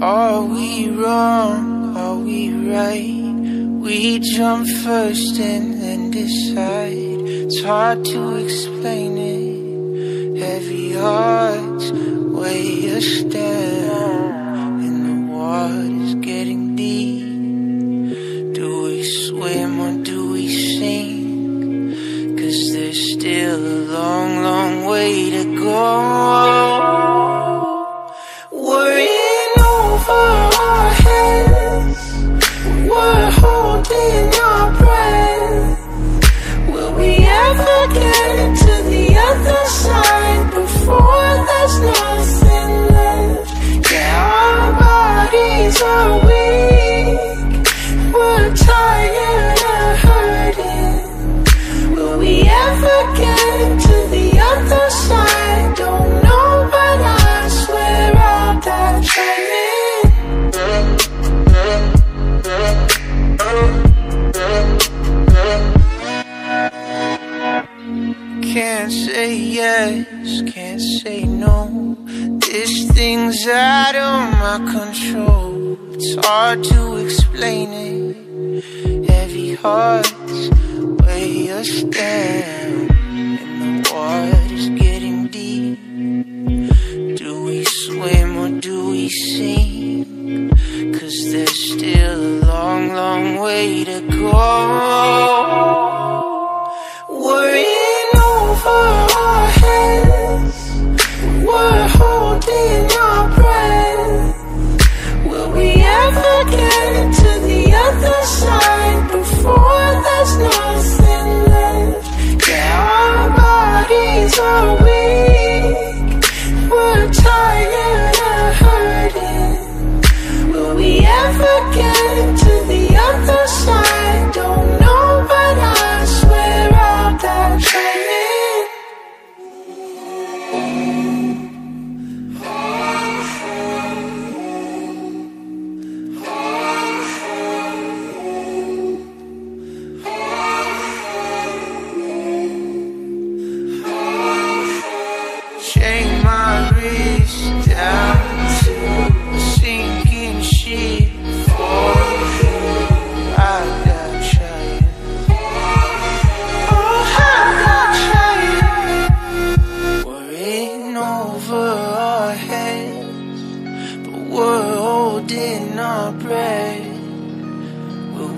Are we wrong? Are we right? We jump first and then decide. It's hard to explain it. Heavy hearts weigh us down, and the water's getting deep. Do we swim or do we sink? Cause there's still a long, long way to go. Say yes, can't say no. This thing's out of my control. It's hard to explain it. Heavy hearts weigh us down, and the water's getting deep. Do we swim or do we sink? Cause there's still a long, long way to go. Are weak. We're tired of hurting. Will we ever get to the other side?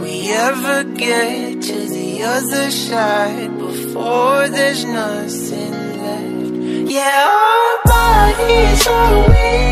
We ever get to the other side before there's nothing left? Yeah, our bodies are weak.